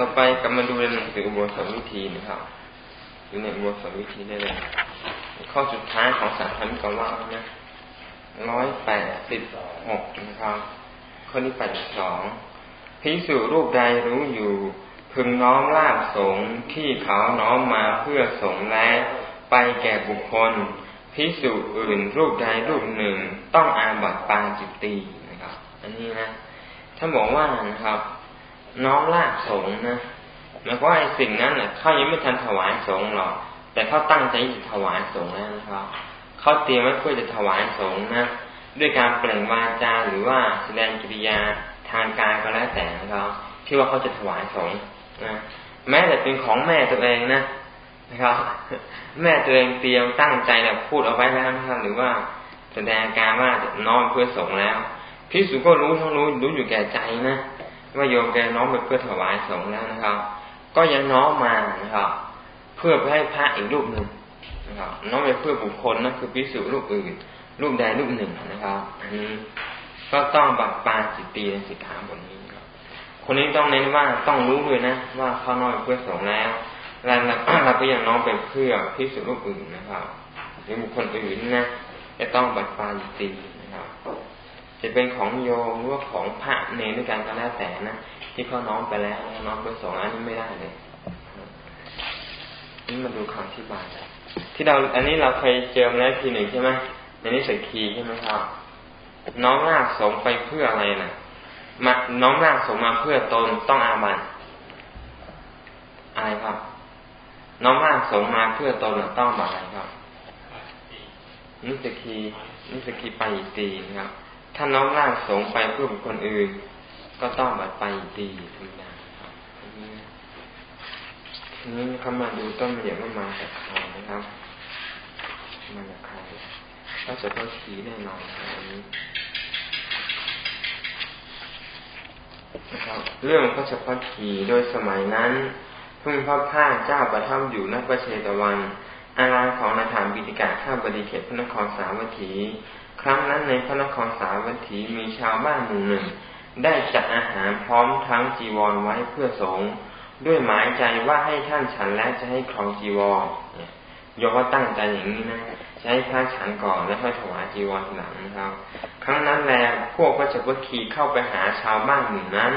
ต่อไปกลับมาดูในหนังสืออุโบสถวิธีนะครับอยู่ในอุโบสถวิธีได้เลย ข้อสุดท้ายของสารพันกว่านะร้อยแปดสิบหกนะครับ ข้อที่แปดสองพิสูรรูปใดรู้อยู่พึงน้อมลาบสงที่เขาน้อมมาเพื่อสงแล้วไปแก่บุคคลพิสูจอื่นรูปใดรูปหนึ่ง ต้องอาบัตปาจิตตีนะครับ อันนี้นะท่านบอกว่านะครับ น้อมลาบสงนะหมายความว่าไอ้สิ่งนั้นเน่ะเขายังไม่ทันถวายสงหรอก แต่เขาตั้งใจจะถวายสงแล้วนะครับเขาเตรียมไว้เพื่อจะถวายสงนะด้วยการเปล่งวาจาหรือว่าแสดงกิริยาทางกายก็แล้วแต่นะครับที่ว่าเขาจะถวายสงนะแม้แต่เป็นของแม่ตัวเองนะนะครับ แม่ตัวเองเตรียมตั้งใจแบบพูดเอาไว้แล้วนะครับหรือว่าแสดงการว่าน้อมเพื่อสงแล้วพิสุก็รู้ทั้งรู้รู้อยู่แก่ใจนะ ว่าโยมแกน้อมไปเพื่อถวายสงแล้วนะครับ ก็ยังน้อมมานะครับ เพื่อไปให้พระอีกรูปหนึ่งนะครับน้อมไปเพื่อบุคคลนั่นคือพิสุรูปอื่น รูปใดรูปหนึ่งนะครับอันนี้ก็ต้องบัตรปาจิตตีในสิกขาบทนี้ครับ คนนี้ต้องเน้นว่าต้องรู้ด้วยนะ ว่าเขาน้อยเพื่อสงแล้วแล้วเราก็ยังน้องเป็นเพื่อพิสุรูปอื่นนะครับหรือบุคคลอื่นนะจะต้องบัตรปาจิตตีนะครับ จะเป็นของโยมหรือว่าของพระเนรด้วยกันก็แล้วแต่นะที่เขาน้องไปแล้วน้องเพื่องอันนี้ไม่ได้เลยนี่มาดูคำที่บายที่เราอันนี้เราเคยเจอมาแล้วทีหนึ่งใช่ไหมในนี้สักีใช่ไหมครับ น้องลากสงไปเพื่ออะไรนะมาน้องลากสงมาเพื่อตนต้องอาบันอะไรครับ น้องลากสงมาเพื่อตนต้องบัตอะไรครับนิสกีนิสกีไปตีนะครับ ถ้าน้องลากสงไปเพื่อบุคคลอื่น ก็ต้องบัตไปตีธรรมดาครับทีนี้เขามาดูต้นมะเดี่ยวมาจากใครนะครับมาจากใครพระเจ้าขีแน่นอนอันนี้นะครับเรื่องพระเจ้าขีโดยสมัยนั้นพึ่งพระพ้าเจ้าประทับอยู่ณประเชตวัน อารามของนาถามบิติกาข้าบดีเขตพระนครสาวัตถี ครั้งนั้นในพระนครสาวัตถีมีชาวบ้านหมู่หนึ่ง ได้จัดอาหารพร้อมทั้งจีวรไว้เพื่อสงฆ์ด้วยหมายใจว่าให้ท่านฉันแล้วจะให้ครองจีวรยกว่าตั้งใจอย่างนี้นะใช้พระฉันก่อนแล้วค่อยถวายจีวรหลังนะครับ ครั้งนั้นแลพวกพระเจ้าคีเข้าไปหาชาวบ้านหนึ่นั้น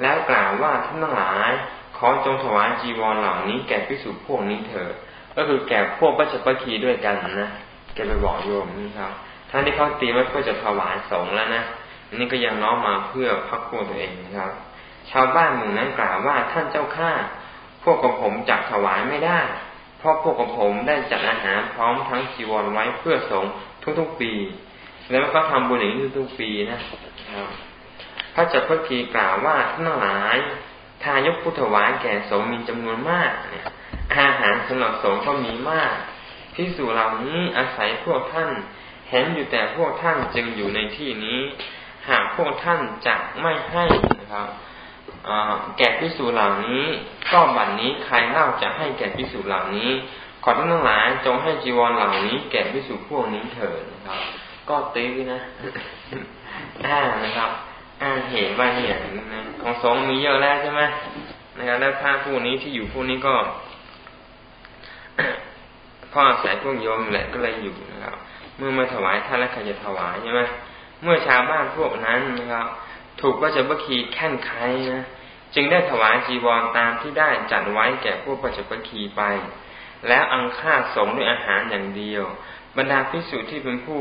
แล้วกล่าวว่าท่านทั้งหลาย ขอจงถวายจีวรเหล่านี้แก่พิสุพวกนี้เถิด ก็คือแก่พวกพระเจ้าคีด้วยกันนะแกไปบอกโยมนี่ครับท่านที่เขาตีไว้เพื่อจะถวายสงแล้วนะอันนี้ก็ยังน้อมมาเพื่อพักพวกตัวเองนะครับ ชาวบ้านหมู่นั้นกล่าวว่าท่านเจ้าข้าพวกกับผมจักถวายไม่ได้ เพราะพวกกับผมได้จัดอาหารพร้อมทั้งจีวรไว้เพื่อสงทุกๆปี แล้วก็ทำบุญอย่างนี้ทุกๆปีนะครับพระจักรพรรดีกล่าวว่าทั้งหลายทายกพุทธวายแก่สงมีจำนวนมากเนี่ย อาหารสำหรับสงฆ์ก็มีมากพิสูจเหล่านี้อาศัยพวกท่าน เห็นอยู่แต่พวกท่านจึงอยู่ในที่นี้ หากพวกท่านจะไม่ให้นะครับแก่พิสูจเหล่านี้ก็บัดนนี้ใครเล่าจะให้แก่พิสูจเหล่านี้ ขอท่านทั้งหลายจงให้จีวรเหล่านี้ แก่พิสูจพวกนี้เถิดนะครับ ก็ตื้อนะอ้านะครับอ้าเหตุว่าเนี่ยของสงมีเยอะแล้วใช่ไหมนะครับแล้วพระผู้นี้ที่อยู่ผู้นี้ก็ พ่ออาศัยพวกโยมแหละก็เลยอยู่นะครับ เมื่อมาถวายท่านแล้วใครจะถวายใช่ไหมเมื่อชาวบ้านพวกนั้นนะครับ ถูกพระเจ้าพระคีแค่นไขนะจึงได้ถวายจีวรตามที่ได้จัดไว้แก่พวกพระเจ้าพระคีไป แล้วอังค่าสงด้วยอาหารอย่างเดียว บรรดาพิสุที่เป็นผู้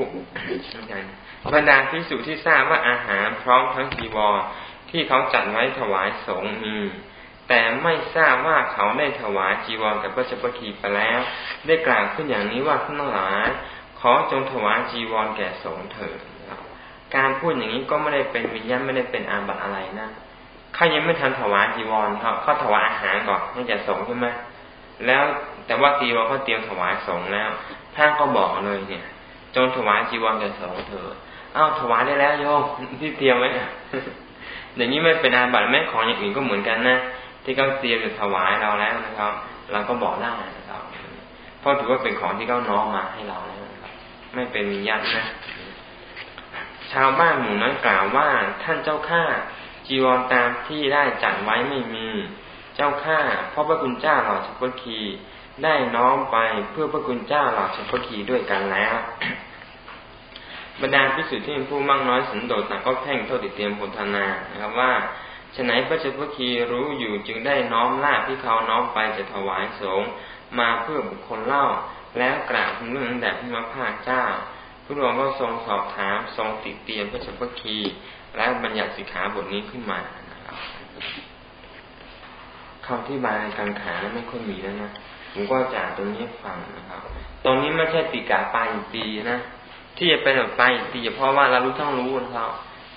บรรดาพิสุที่ทราบว่าอาหารพร้อมทั้งจีวรที่เขาจัดไว้ถวายสงมี แต่ไม่ทราบว่าเขาได้ถวายจีวรกับพระเจ้าพระคีไปแล้ว ได้กล่าวขึ้นอย่างนี้ว่าท่านหลายขอจงถวายจีวรแก่สงเถิดการพูดอย่างนี้ก็ไม่ได้เป็นวิญญาณไม่ได้เป็นอาบัติอะไรนะเขายังไม่ทันถวายจีวรเขาเขาถวายอาหารก่อนให้แก่สงใช่ไหมแล้วแต่ว่าจีวรเขาเตรียมถวายสงแล้วท่านก็บอกเลยเนี่ย จงถวายจีวรแก่สงเถอะอ้าวถวายได้แล้วโยมที่เตรียมไว้อย่างนี้ไม่เป็นอาบัติแม่ของอย่างอื่นก็เหมือนกันนะ ที่เขาเตรียมจะถวายเราแล้วนะครับ เราก็บอกได้นะครับเพราะถือว่าเป็นของที่เขาน้อมมาให้เราแล้วนะครับ ไม่เป็นวิญญาณนะชาวบ้านหมู่นั้นกล่าวว่าท่านเจ้าข้าจีวรตามที่ได้จัดไว้ไม่มี เจ้าข้าเพราะพระคุณเจ้าเหล่าชัพคีได้น้อมไปเพื่อพระคุณเจ้าเหล่าชัพคีด้วยกันแล้วบรรดาพิสุทธิ์ที่เป็นผู้มั่งน้อยสันโดษต่างก็แพ่งโทษติเตรียมโพธนานะครับว่า ฉนัยพระเจ้าพคีรู้อยู่จึงได้น้อมลาที่เขาน้อมไปจะถวายสงฆ์มาเพื่อบุคคลเล่า แล้วกราบเรื่องแด่พระมพาเจ้าพระองค์ก็ทรงสอบถามทรงติดเตียนพระเจ้าพคี และบัญญัติสิกขาบทนี้ขึ้นมานะครับคำที่บายในการขาไม่ค่อยมีแล้วนะผมก็จะตรงนี้ฟังนะครับ ตรงนี้ไม่ใช่ติกาปลายตีนะ ที่จะเป็นแบบปลายตีเพราะว่าเรารู้ต้องรู้นะครับ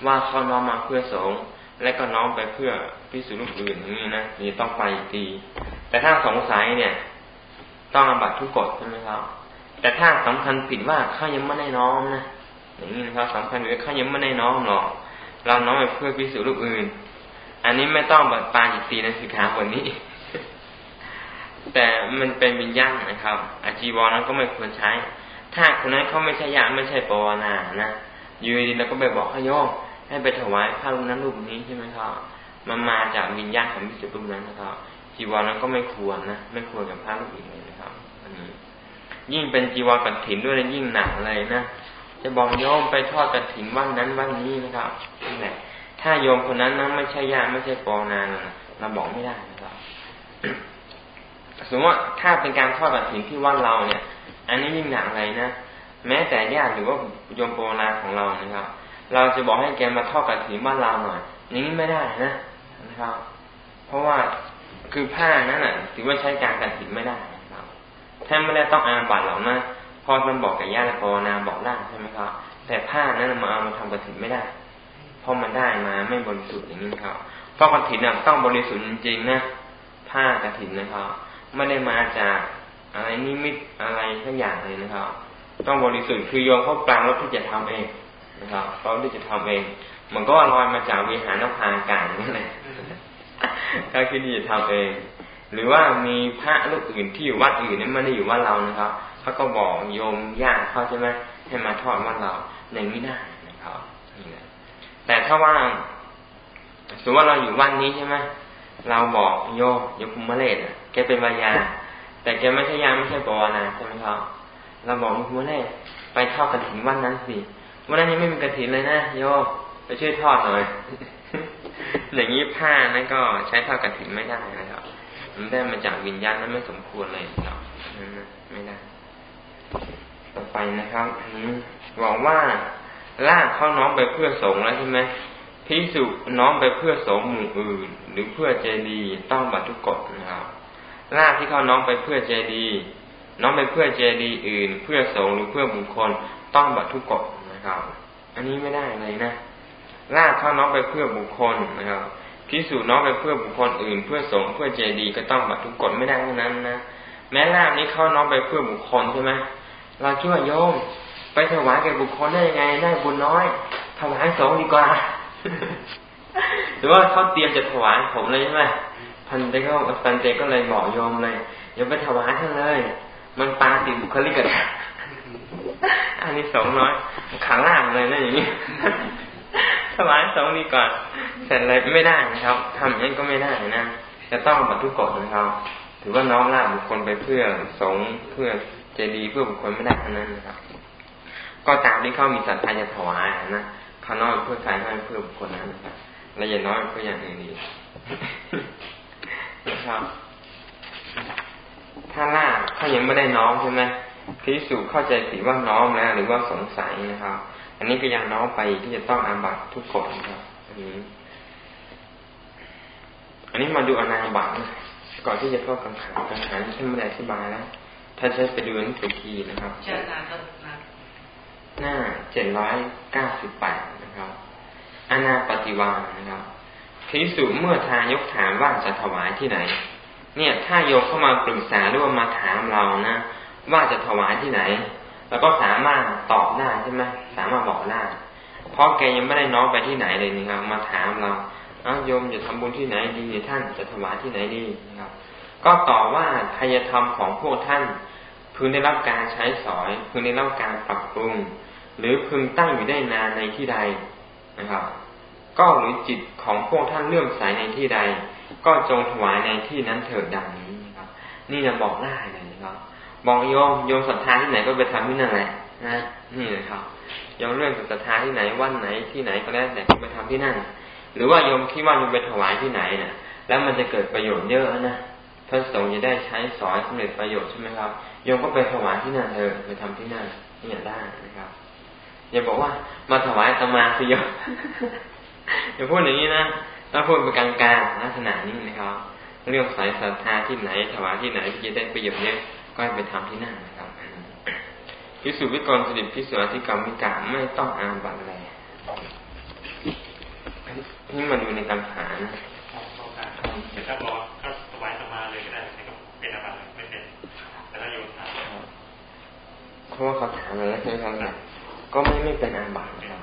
ว่าเขาน้อมมาเพื่อสงฆ์ และก็น้อมไปเพื่อพิสูจน์ลูกอื่นอย่างนี้นะนี่ต้องไปตี แต่ถ้าสงสัยเนี่ย ต้องอบัตทุกกฎใช่ไหมครับ แต่ถ้าสำคัญผิดว่าเขายังไม่ได้น้อมนะอย่างนี้นะครับสำคัญว่าเขายังไม่ได้น้อมหรอกเราน้อมไปเพื่อพิสูจน์ลูกอื่น อันนี้ไม่ต้องบัตปาจิตตีในสิกขาบทนี้ แต่มันเป็นวิญญาณนะครับ อาจีวรนั้นก็ไม่ควรใช้ ถ้าคนนั้นเขาไม่ใช่ญาไม่ใช่ปวนานะอยู่ดีแล้วก็ไปบอกให้โยม ให้ไปถวายพระรูปนั้นรูปนี้ใช่ไหมครับมันมาจากวิญญาณของพิสุรูปนั้นนะครับจีวรนั้นก็ไม่ควรนะไม่ควรกับพระรูปอื่นเลยนะครับ อันนี้ ยิ่งเป็นจีวรกัดถินด้วยยิ่งหนักเลยนะจะบอกโยมไปทอดกัดถินวันนั้นวันนี้นะครับนี่แหละถ้าโยมคนนั้นนั้นไม่ใช่ญาติไม่ใช่ปอนานเราบอกไม่ได้นะครับสมมติว่าถ้าเป็นการทอดกัดถินที่วัดเราเนี่ย อันนี้ยิ่งหนักเลยนะ แม้แต่ญาติหรือว่าโยมปนาของเรานะครับ เราจะบอกให้แกมาทอดกระถิ่นบ้านเราหน่อยอย่างนี้ไม่ได้นะนะครับ เพราะว่าคือผ้านั้นน่ะถือว่าใช้การกระถิ่นไม่ได้ครับท่านไม่ได้ต้องอาบัตหรอกนะพอมันบอกกับญาติภาวนาบอกได้ใช่ไหมครับ แต่ผ้านั้นมาเอามาทำกระถิ่นไม่ได้เพราะมันได้มาไม่บริสุทธิ์อย่างนี้ครับเพราะกระถิ่นน่ะต้องบริสุทธิ์จริงๆนะผ้ากระถิ่นนะครับไม่ได้มาจากอะไรนิมิตอะไรสักอย่างเลยนะครับ ต้องบริสุทธิ์คือโยมเขาปรางรถที่จะทำเอง นะครับเขาที่จะทำเอง มันก็ลอยมาจากวิหารนภาการนั่นแหละถ้าคิดที่จะทำเอง หรือว่ามีพระลูกอื่นที่อยู่วัดอื่นนี่ไม่ได้อยู่วัดเรานะครับเขาก็บอกโยมญาติเขาใช่ไหมให้มาทอดวัดเราในไม่ได้นะครับนี่แหละแต่ถ้าว่าสมมติว่าเราอยู่วัดนี้ใช่ไหมเราบอกโยโยคุมะเลศอะแกเป็นวายา แต่แกไม่ใช่ยาไม่ใช่ปวนาใช่ไหมครับเราบอกโยคุมะเลศไปทอดกันถึงวันนั้นสิ วันนั้นยังไม่มีกระถินเลยนะโยไปช่วยทอดหน่อยอย่างนี้ผ้านั่นก็ใช้ทอดกระถินไม่ได้นะครับมันได้มาจากวิญญาณนั้นไม่สมควรเลยครับไม่ได้ ต่อไปนะครับอันนี้บอกว่าลากเขาน้องไปเพื่อสงแล้วใช่ไหมพิสุน้องไปเพื่อสงหมู่อื่น หรือเพื่อเจดีต้องบัตทุกกฎนะครับลากที่เขาน้องไปเพื่อเจดีน้องไปเพื่อเจดีอื่น เพื่อสงหรือเพื่อบุคคลต้องบัตทุกกฎ ครับอันนี้ไม่ได้เลยนะลากเข้าน้องไปเพื่อบุคคลนะครับพิสูจน์น้องไปเพื่อบุคคลอื่น เพื่อสงเพื่อเจดีก็ต้องบัตรทุกกฎไม่ได้เท่านั้นนะแม้ลากนี้เข้าน้องไปเพื่อบุคคลใช่ไหมเราคิดว่าโยม ไปถวายแก่บุคคลได้ยังไงได้บุญน้อยถวายสงดีกว่าหรือว่าเขาเตรียมจะถวายผมเลยใช่ไหมพันเตก็พันเตก็เลยบอกโยมเลยอย่าไปถวายท่านเลย มันปาติบุคลิกกัน อันนี้สองน้อยขาล่างเลยนะอย่างนี้ถวายสองดีก่อนเสร็จเลยไม่ได้นะครับทำอย่างนี้ก็ไม่ได้นะจะต้องบัตทุกกฎนะครับถือว่าน้อมลาบุคคลไปเพื่อสงเพื่อเจดีเพื่อบุคคลไม่ได้เท่านั้นนะครับ ก็ตามที่เขามีศรัทธาจะถวายนะเขาน้อยเพื่อใครให้เพื่อบุคคลนั้นและอย่าน้อยเพื่ออย่างอื่นดีนะครับ ถ้าล่าเขายังไม่ได้น้อมใช่ไหม พิสูจเข้าใจผิดว่าน้อมแล้วหรือว่าสงสัยนะครับ อันนี้ก็ยังน้อมไปที่จะต้องอาบัตทุกกฎนะครับ อันนี้ อันนี้มาดูอนาบัตก่อนที่จะเข้ากังขากังขาที่ไม่ได้อธิบายแล้วถ้าใช้ไปดูนังสือทีนะครับหน้าเจ็ดร้อยเก้าสิบแปดนะครับอนาปฏิวานะครับพิสูจเมื่อทายกถามว่าจะถวายที่ไหน เนี่ย ถ้าโยกเข้ามาปรึกษาหรือว่ามาถามเรานะ ว่าจะถวายที่ไหน แล้วก็สามารถตอบได้ใช่ไหมสามารถบอกได้เพราะแกยังไม่ได้น้องไปที่ไหนเลยนะครับ มาถามเราเอาโยมจะทำบุญที่ไหนดีท่านจะถวายที่ไหนดีนะครับ ก็ตอบว่าทายธรรมของพวกท่านพึงได้รับการใช้สอย พึงได้รับการปรับปรุง หรือพึงตั้งอยู่ได้นานในที่ใดนะครับ ก็หรือจิตของพวกท่านเลื่อมใสในที่ใด ก็จงถวายในที่นั้นเถิดดังนี้นะครับ นี่จะบอกได้เลย บอกโยมโยมศรัทธาที่ไหนก็ไปทำที่นั่นแหละนะนี่เลยครับโยมเรื่องศรัทธาที่ไหนวันไหนที่ไหนก็แล้วแต่ก็ไปทำที่นั่น หรือว่าโยมคิดว่าโยมไปถวายที่ไหนนี่ยแล้วมันจะเกิดประโยชน์เยอะนะพระสงฆ์จะได้ใช้สอนสำเร็จประโยชน์ใช่ไหมครับโยมก็ไปถวายที่นั่นเถอะไปทำที่นั่นนี่ได้นะครับอย่าบอกว่ามาถวายตมาสิโยมอย่าพูดอย่างนี้นะถ้าพูดเป็นกลางๆลักษณะนี้นะครับ เรื่องสายศรัทธาที่ไหนถวายที่ไหนที่จะได้ประโยชน์เยอะ ก็ไปทำที่นั่นนะครับพิสุวิกรสดิพิสุอธิกรรมมิกาไม่ต้องอาบัตอะไรนี่มาดูในการหานะถ้าบอกก็ถวายสมาเลยก็ได้ก็เป็นอาบัตไม่เป็นแต่ถ้าโยนถามเพราะว่าเขาถามมาแล้วใช่ไหมครับก็ไม่ไม่เป็นอาบัตนะครับ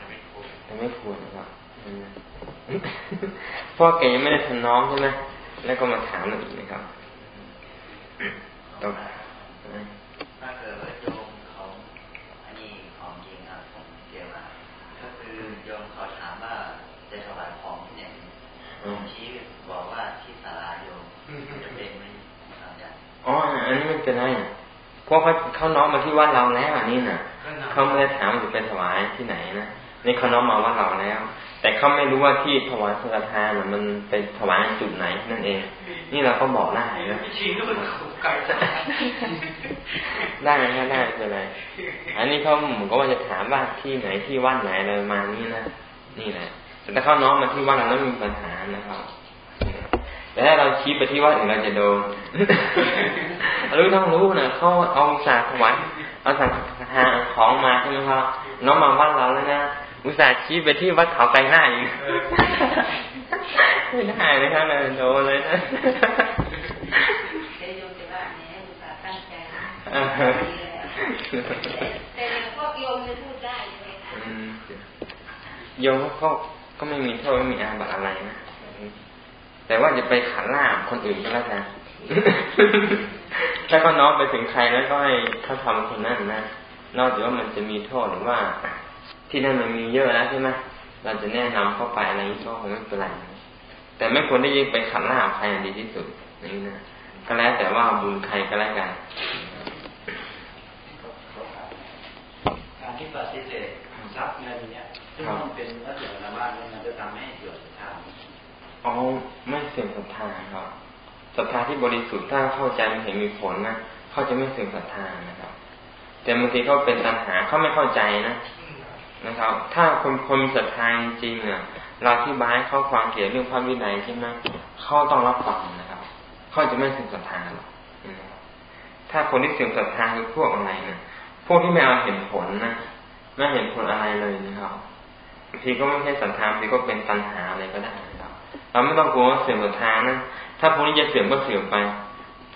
แต่ไม่ควรนะครับเพราะแกยังไม่ได้ทำน้องใช่ไหมแล้วก็มาถามเราอีกนะครับต่อถ้าเกิดว่าโยมเขาอันนี้ของจริงอะผมเกี่ยวกับก็คือโยมเขาถามว่าจะถวายของที่ไหนผมชี้บอกว่าที่ศาลาโยมจะเป็นไหมครับอาจารย์อ๋ออันนี้ ไม่เป็นไรเพราะเขาเขาน้องมาที่วัดเราแล้วอันนี้น่ะเขาไม่ได้ถามจะไปถวายที่ไหนนะนี่เขาน้องมาวัดเราแล้ว แต่เขาไม่รู้ว่าที่ถวายสังฆทานมันไปถวายจุดไหนนั่นเอง นี่เราก็บอกได้นะได้ไหมได้เป็นไรอันนี้เขาเหมือนกับว่าจะถามว่าที่ไหนที่วัดไหนอะไรมานี่นะนี่แหละแต่ถ้าเขาน้องมาที่วัดเราแล้วมีปัญหานะครับ แต่ถ้าเราชี้ไปที่วัดอื่นเราจะโดนรู้ต้องรู้นะเขาเอาสาถวายเอาสังฆทานของมาใช่ไหมครับน้องมาวัดเราแล้วนะอุตส่าห์ชี้ไปที่วัดเขาไกลหน้าอีกไม่ได้นะครับนะโดนเลยนะแต่พวกโยมจะพูดได้ใช่ไหมคะโยมก็ก็ไม่มีโทษไม่มีอาบัติอะไรนะ แต่ว่าจะไปขันล่าคนอื่นก็แล้วกันถ้าเขาน้องไปถึงใครแล้วก็ให้เขาทำคนนั้นนะ นอกจากว่ามันจะมีโทษหรือว่า ที่นั่นมันมีเยอะแล้วใช่ไหมเราจะแนะนำเข้าไปอะไรนี้ก็คงไม่เป็นไรแต่ไม่ควรได้ยิ่งไปขันหน้าใครดีที่สุดนี่นะก็แล้วแต่ว่าบุญใครก็แล้วกันการที่ปฏิเสธทรัพย์เงินเนี่ยซึ่งมันเป็นวัตถุระบาดมันจะทำให้เสื่อมศรัทธา อ๋อไม่เสื่อมศรัทธาครับศรัทธาที่บริสุทธิ์ถ้าเข้าใจมันเห็นมีผลนะเขาจะไม่เสื่อมศรัทธานะครับ แต่บางทีเขาเป็นตัณหาเขาไม่เข้าใจนะนะครับ ถ้าคนคนมีศรัทธาจริงเนี่ยเราที่บายเขาฟังเกี่ยวเรื่องพระวินัยใช่ไหมเขาต้องรับฟังนะครับเขาจะไม่เสื่อมศรัทธาหรอกถ้าคนที่เสื่อมศรัทธาคือพวกอะไรเนี่ยพวกที่ไม่เอาเห็นผลนะไม่เห็นผลอะไรเลยนะครับบางทีก็ไม่ใช่ศรัทธาบางทีก็เป็นตัณหาอะไรก็ได้ เราไม่ต้องกลัวว่าเสื่อมศรัทธานะ ถ้าพวกนี้จะเสื่อมก็เสื่อมไป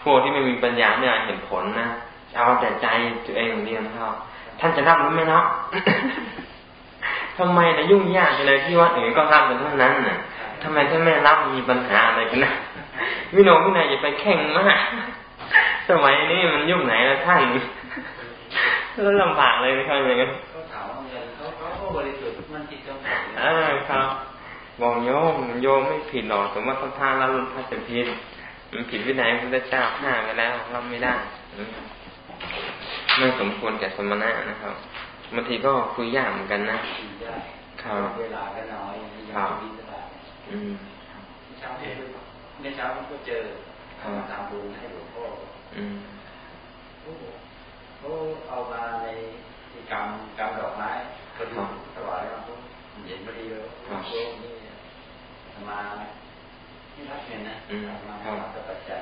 พวกที่ไม่มีปัญญาไม่เอาเห็นผลนะ เอาแต่ใจตัวเองอย่างเดียวนะครับท่านจะรับหรือไม่รับทำไมนะยุ่งยากเลยที่ว่าอื่นก็รับกันทั้งนั้นน่ะทำไมท่านไม่รับมีปัญหาอะไรกันนะวิโนวินัยอย่าไปแข่งมาก สมัยนี้มันยุ่งไหนแล้วท่านแล้วลำบากเลยนะครับอย่างนั้นเขาถามว่าเงินเขาเขาบริสุทธิ์มันจิตจังอ่าครับ บอกโยมโยมไม่ผิดหรอกแต่ว่าเขาท่าแล้วรุนพระจะผิดมันผิดวินัยพระเจ้าห้าไปแล้วรับไม่ได้ไม่สมควรแก่สมณะนะครับบางทีก็คุยยากเหมือนกันนะครับเวลาก็น้อยครับอืมเช้าในเช้าก็เจอตามบุญให้หลวงพ่ออืมเขาเอามาในกรรมกรรมดอกไม้พอดีถวายหลวงพ่อเย็นพอดีเลยห ลวงพ่อนี่มาที่รับเงินนะมารับปัจจัย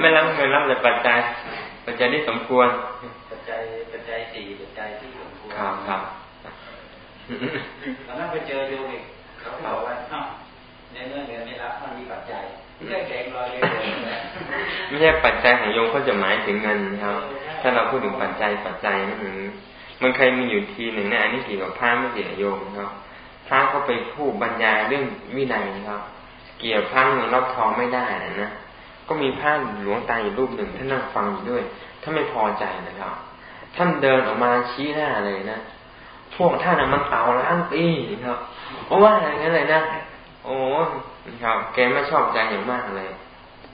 ไม่รับเงินรับแต่ปัจจัย ปัจจัยที่สมควร ปัจจัยปัจจัยสี่ปัจจัยที่สมควรครับครับแล้วนั่งไปเจอโยมอีกเขาบอกว่าเนาในเงื่อนเงินไม่รับมันมีปัจจัยไม่ใช่แข็งลอยเลยไม่ใช่ปัจจัยของโยมเขาจะหมายถึงเงินครับ ถ้าเราพูดถึงปัจจัยปัจจัยนั่นมันเคยมีอยู่ทีหนึ่งนะอันนี้เกี่ยวกับพระไม่เกี่ยวกับโยมครับ พระเขาไปพูดบรรยายเรื่องวินัยครับ เกี่ยวพระเงินรอบทองไม่ได้นะก็มีพระหลวงตาอยู่รูปหนึ่งท่านนั่งฟังอยู่ด้วยท่านไม่พอใจนะครับ ท่านเดินออกมาชี้หน้าเลยนะพวกท่านมันเต่าล้านปีครับเพราะว่าอย่างนั้นเลยนะโอ้ครับแกไม่ชอบใจอย่างมากเลย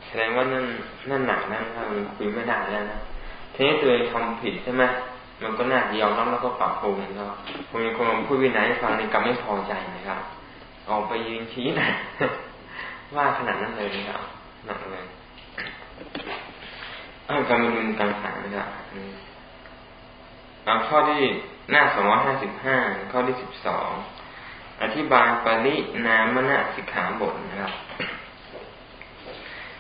แสดงว่านั่นนั่นหนักนะครับคุยไม่ได้แล้วนะทีนี้ตัวเองทำผิดใช่ไหม มันก็น่าจะยอมรับแล้วก็ปรับปรุงนะครับคนคนพูดวินัยให้ฟังนี่กลับไม่พอใจนะครับ ออกไปยืนชี้นะว่าขนาดนั้นเลยนะครับหนักเลยการมาดูการถานะครับเอาข้อที่หน้าสองร้อยห้าสิบห้าข้อที่สิบสองอธิบายปรินามณสิกขาบทนะครับ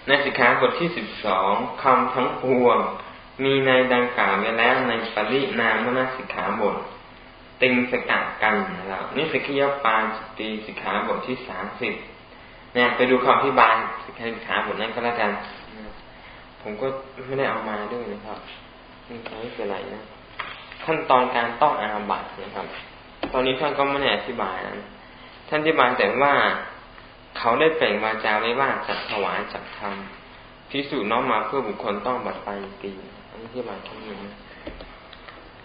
ในสิกขาบทที่สิบสองคำทั้งปวง มีในดังกล่าวไว้แล้วในปรินามณสิกขาบทติงสกัดกันนะครับนี่สกิยปาจิตีสิกขาบทที่สามสิบเนี่ยไปดูคำอธิบายสิกขาบทนั้นก็แล้วกันผมก็ไม่ได้เอามาด้วยนะครับไม่เป็นไรนะขั้นตอนการต้องอาบัตนะครับ ตอนนี้ท่านก็ไม่ได้อธิบายนะท่านอธิบายแต่ว่าเขาได้เปล่งวาจาไว้ว่าจัดถวายจัดทำ พิสูจน์น้องมาเพื่อบุคคลต้องบัตไปตีอันนี้อธิบายทั้งนี้นะ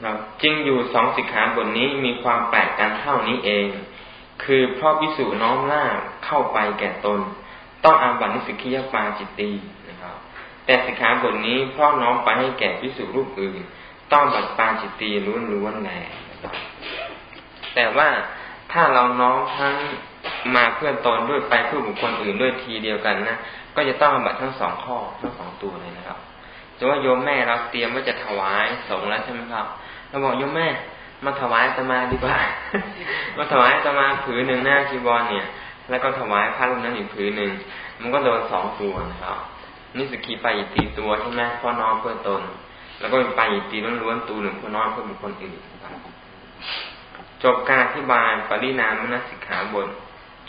เราจริงอยู่สองสิกขาบทนี้มีความแปลกกันเท่านี้เอง คือเพราะพิสูจน์น้อมล่าเข้าไปแก่ตน ต้องอาบัตินิสิกิยปาจิตตีนะครับ แต่สิกขาบทนี้เพราะน้อมไปให้แก่พิสูจน์รูปอื่น ต้องบัตปาจิตตีล้วนๆแหละแต่ว่าถ้าเราน้อมทั้ง มาเพื่อนตนด้วยไปเพื่อบุคคลอื่นด้วยทีเดียวกันนะก็จะต้องบัตรทั้งสองข้อทั้งสองตัวเลยนะครับจะว่าโยมแม่เราเตรียมว่าจะถวายสงแล้วใช่ไหมครับเราบอกโยมแม่มาถวายตมาดีกว่า มาถวายตมาผืนหนึ่งหน้าจีบอลเนี่ย แล้วก็ถวายพระรูปนั้นอีกผืนหนึ่ง มันก็โดนสองตัวนะครับนี่สกีไปอีกตีตัวใช่ไหมพ่อน้องเพื่อตน แล้วก็ไปอีกตีล้วนๆตัวหนึ่งพ่อน้องเพื่อบุคคลอื่นจบการอธิบายปรินามนสิกขาบท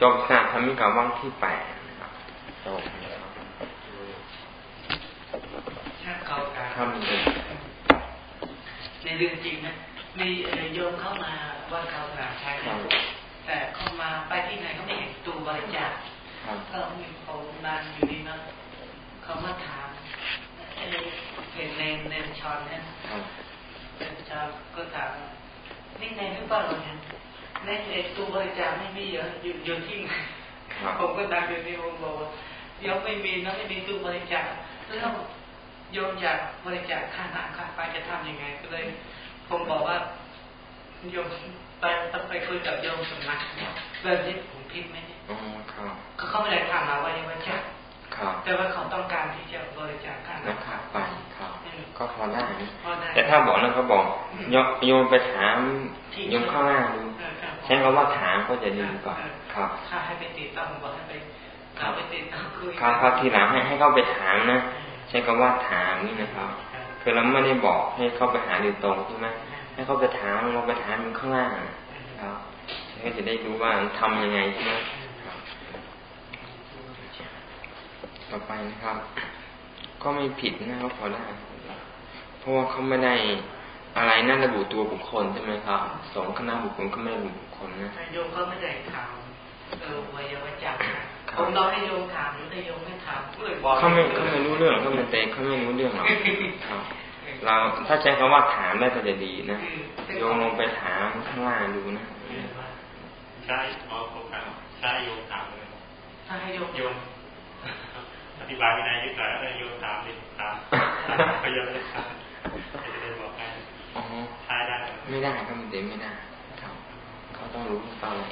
จบศาสตร์ธรรมิกาว่างที่แปดนะครับจบทำเลยในเรื่องจริงนะมีโยมเข้ามาว่าเขากราบใช้แต่เข้ามาไปที่ไหนก็ไม่เห็นตูบริจาคก็มีเขานานอยู่นี่นะเขามาถามเห็นเนนเนนชอนเนี่ยเนนชอนก็ถามนี่ในหรือเปล่าเนี่ย ในเอกตูบริจาคไม่มีเยอะอยู่อยู่ที่ไหนผมก็ดังอยู่นี่ผมบอกว่าเดี๋ยวไม่มีนะไม่มีตู้บริจาคแล้วโยมอยากบริจาคค่าน้ำค่าไฟจะทำยังไง ก็เลย ผมบอกว่าโยมไปต้องไปคุยกับโยมสำนักแบบนี้ผมผิดไหมเนี่ยอ๋อครับเขาไม่ได้ถามเราว่ายังไงจ้ะแต่ว่าเขาต้องการที่จะบริจาคค่าน้ำค่าไฟครับก็พอได้แต่ถ้าบอกนั้นเขาบอกโยมไปถามโยมข้างหน้าดู ใช้คำว่าถามก็จะดีกว่าครับถ้าให้ไปติดต้องบอกให้ไปเขาไปติดต้องคุยครับทีหลังให้ให้เข้าไปถามนะใช้คำว่าถามนี่นะครับคือเราไม่ได้บอกให้เข้าไปหาโดยตรงใช่ไหมให้เขาไปถามเราไปถามมันข้างล่างครับให้จะได้รู้ว่าทำยังไงใช่ไหมครับต่อไปนะครับ ก็ไม่ผิดนะครับพอได้เพราะว่าเขาไม่ได้ อะไรนั่นระบุตัวบุคคลใช่ไหมครับสองคณะบุคคลก็ไม่ระบุบุคคลนะโยมก็ไม่ได้ถามเออวัยวะจักผมรอให้โยมถามหรือแต่โยมไม่ถามเลยบอกเขาไม่เขาไม่รู้เรื่องเขาไม่เตะเขาไม่รู้เรื่องหรอกเราถ้าใช้คำว่าถามได้ก็จะดีนะโยมลงไปถามข้างล่างดูนะใช่พอผมถามใช่โยมถามเลยถ้าให้โยมโยมอธิบายไม่ได้ยึดหน่อยแล้วโยมถามดิถามก็ยังไม่ได้ถามจะได้บ ไม่ได้ก็มันเต็มไม่ได้ครับเขาต้องรู้เขาอะไร